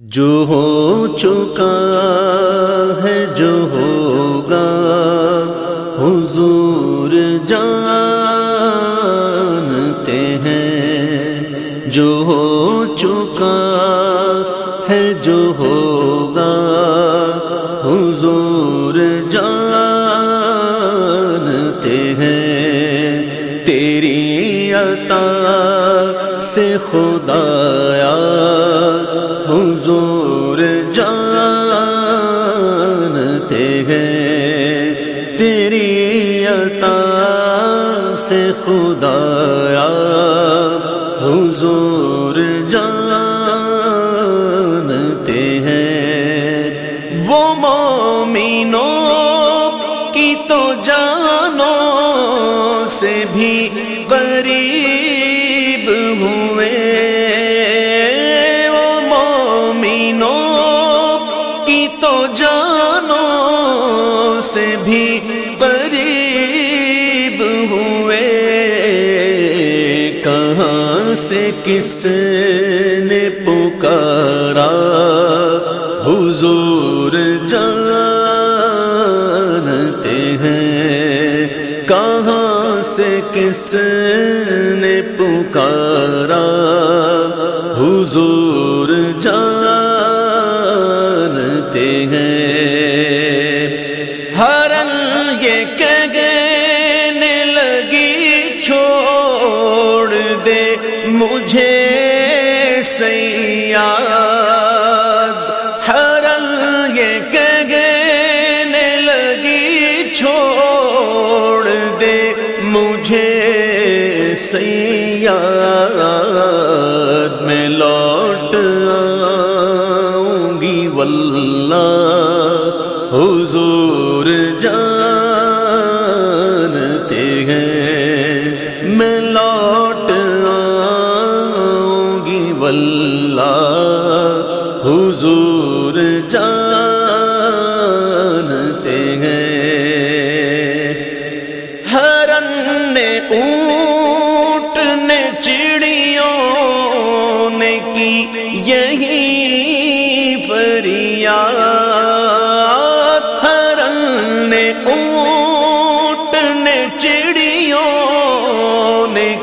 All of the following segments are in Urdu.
جو ہو چکا ہے، جو ہوگا، حضور جانتے ہیں۔ جو ہو چکا ہے، جو ہوگا، حضور جانتے ہیں۔ تیری عطا سے خدایا حضور جانتے ہیں، تیری عطا سے خدایا۔ حضور جانتے ہیں۔ وہ مومنوں کی تو جانوں سے بھی قریب کہاں سے کس نے پکارا حضور جانتے ہیں؟ کہاں سے کس نے پکارا حضور جان سیاد میں لوٹ آؤں گی، واللہ حضور جانتے ہیں۔ میں لوٹ آؤں گی، واللہ حضور جانتے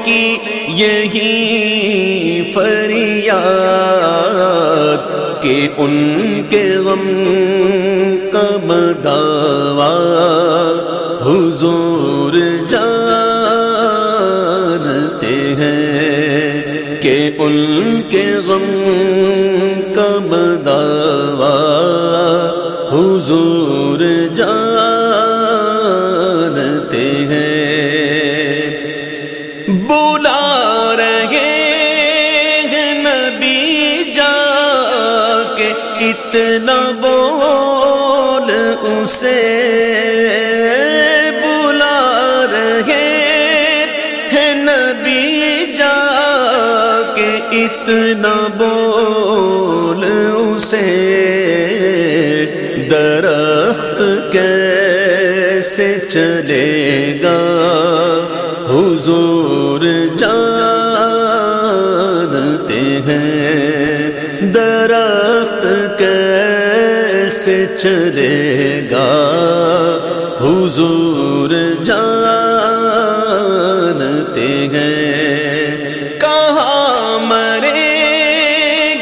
کی یہی فریاد کہ ان کے غم کا بداوا حضور جانتے ہیں کہ ان کے غم کا بداوا نبی جا کے اتنا بول اسے درخت کیسے چلے گا؟ حضور جانتے ہیں درخت کیسے چلے گا؟ حضور جانتے ہیں کہاں مرے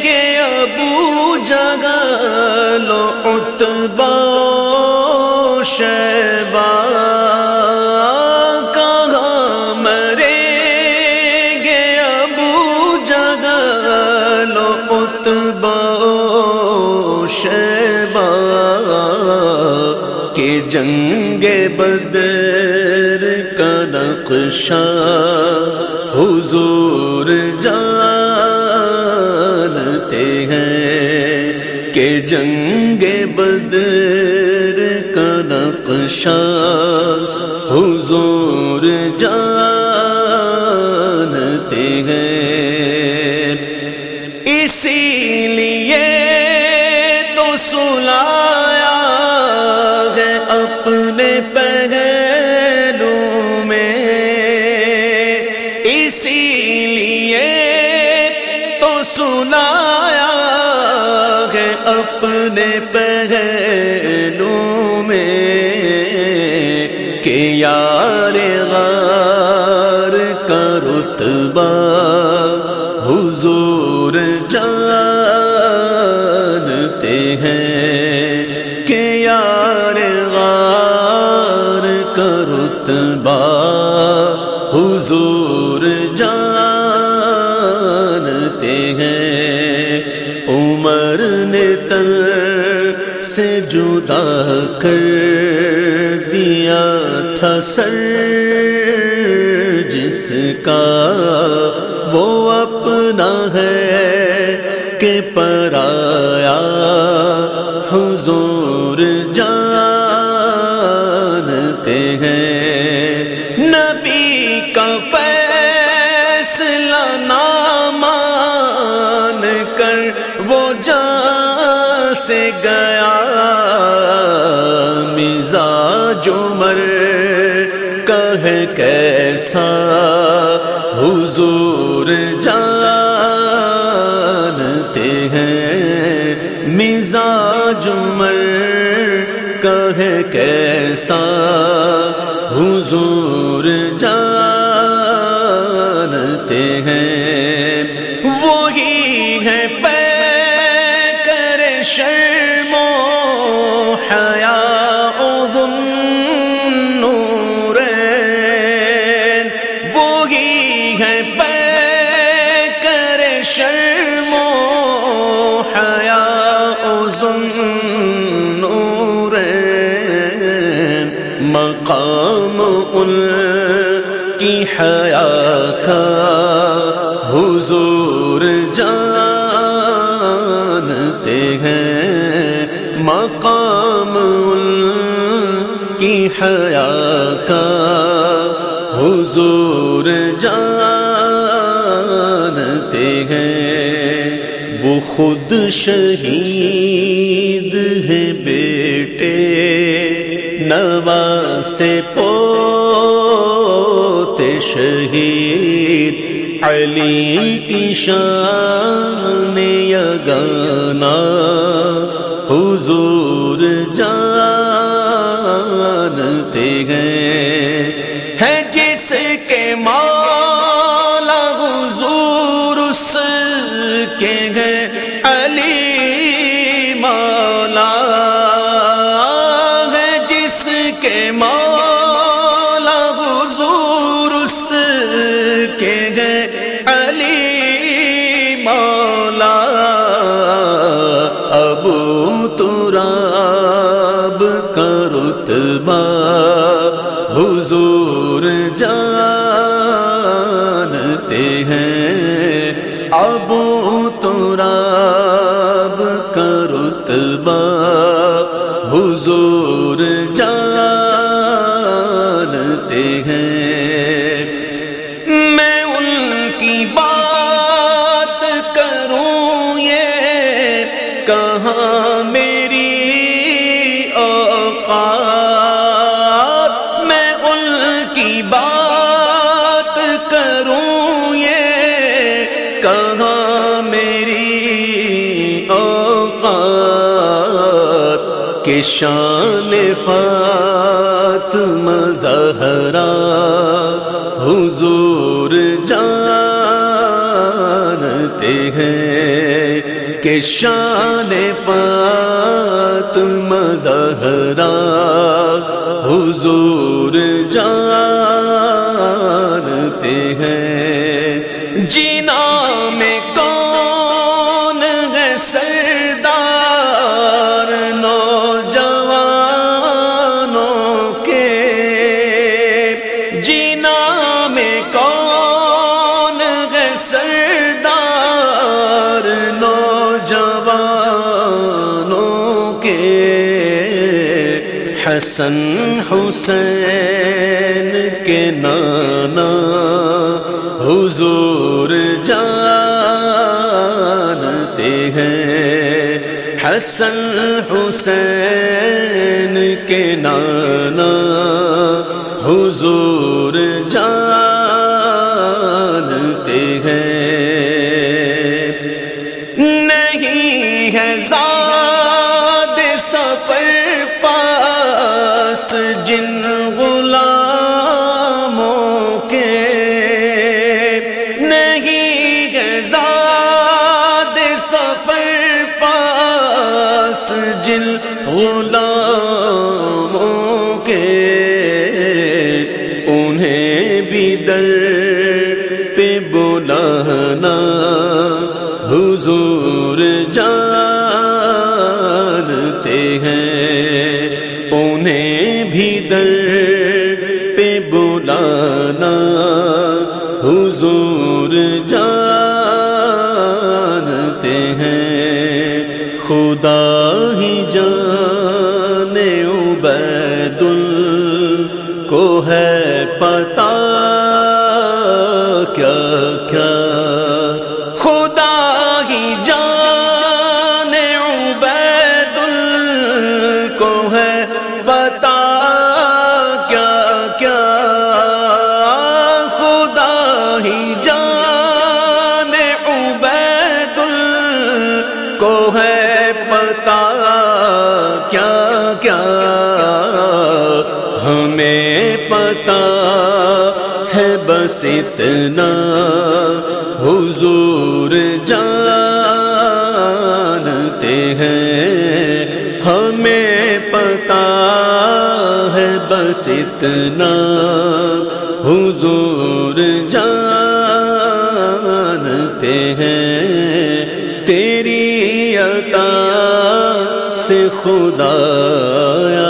گے ابو جگہ لو اتبا شیبا کہاں مرے گے ابو جگہ لو اتبا شیبا کہ جنگ بدر نقشہ حضور جانتے ہیں کہ جنگ بدر کا نقشہ حضور جان اسی لیے تو سنایا اپنے پہلو میں کہ یار غار کا رتبہ حضور جانتے ہیں۔ جدا کر دیا تھا سر جس کا وہ اپنا ہے کہ پرایا حضور سے گیا مزاج عمر کہ کیسا حضور جانتے ہیں مزاج عمر کہ کیسا حضور جانتے ہیں مقام ان کی حیا کا حضور جانتے ہیں۔ مقام ان کی حیا کا حضور جانتے ہیں۔ وہ خود شہید نوا سے پوتے شہید علی کی شان یگانا حضور جانتے ہیں۔ حضور جانتے ہیں۔ ابو تراب کا رتبہ حضور جانتے کہاں میری اوقات کہ شان فاطمہ زہرا؟ حضور جانتے ہیں کہ شان فاطمہ زہرا؟ حضور جانتے ہیں جینا میں کون ہے سردار نوجوانوں کے؟ جینا میں کون ہے سردار نوجوانوں کے؟ حسن حسین کے نانا حضور جانتے ہیں حسن حسین کے نانا حضور جانتے سفر پاس غلاموں کے انہیں بھی در پہ بلانا حضور جانتے ہیں۔ انہیں بھی در پہ بلانا حضور جانتے ہمیں پتا ہے بس اتنا حضور جانتے ہیں۔ ہمیں پتا ہے بس اتنا حضور جانتے ہیں۔ تیری عطا سے خدایا